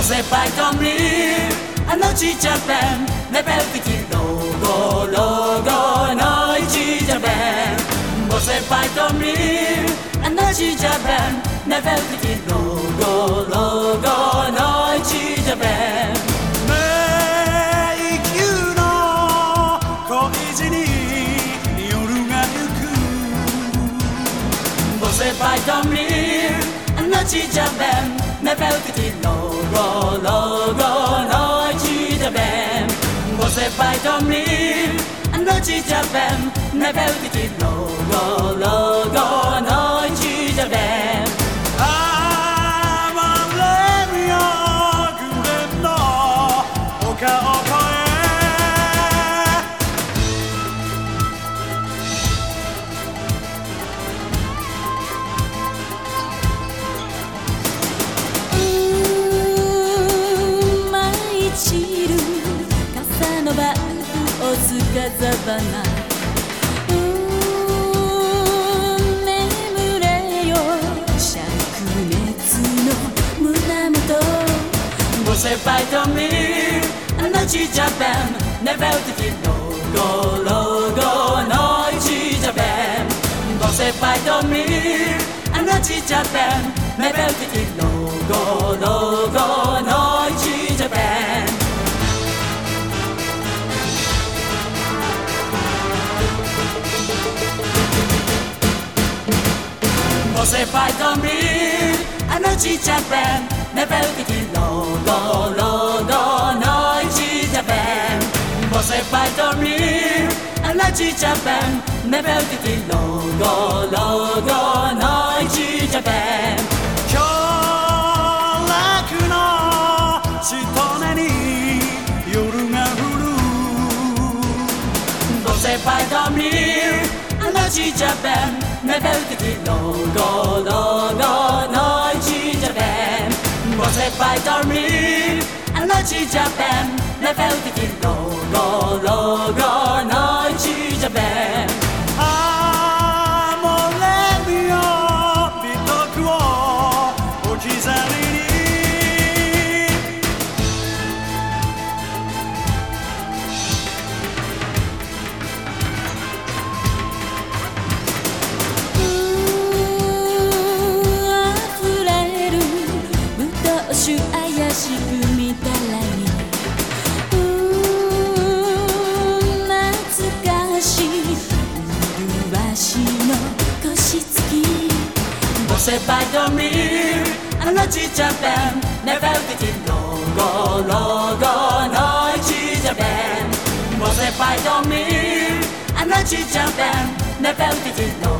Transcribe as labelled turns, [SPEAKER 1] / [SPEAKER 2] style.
[SPEAKER 1] Você vai dormir a noite já bem Level que logo, logo, noite já bem Você vai dormir a noite já bem Level que logo, logo, noite já bem
[SPEAKER 2] 迷宮の恋路に夜が行く
[SPEAKER 1] Você nevelkedni några, några nöjda vem Most se fájtom név, nöjda vem nevelkedni några, つかざばな」「ごせっいとみ
[SPEAKER 2] あなちじゃべん」「
[SPEAKER 3] ねべうてきのごろごのいちじゃべん」「ごせっいとみあ
[SPEAKER 1] なちちゃべん」「ねべうてきのごろ」Você vai dormir a noite já bem Level que logo, logo, noite já bem Você vai dormir a noite já bem Level que logo, logo, noite já bem
[SPEAKER 2] 今日のしとねに夜が降る
[SPEAKER 1] Você vai dormir a noite já bem Level que logo, logo, i don't noite
[SPEAKER 3] de a pé, na no, no, no, no. き
[SPEAKER 1] Você vai dormir a noite já bem Level que logo, logo, noite já bem Você vai dormir a noite já bem Level que logo, logo, noite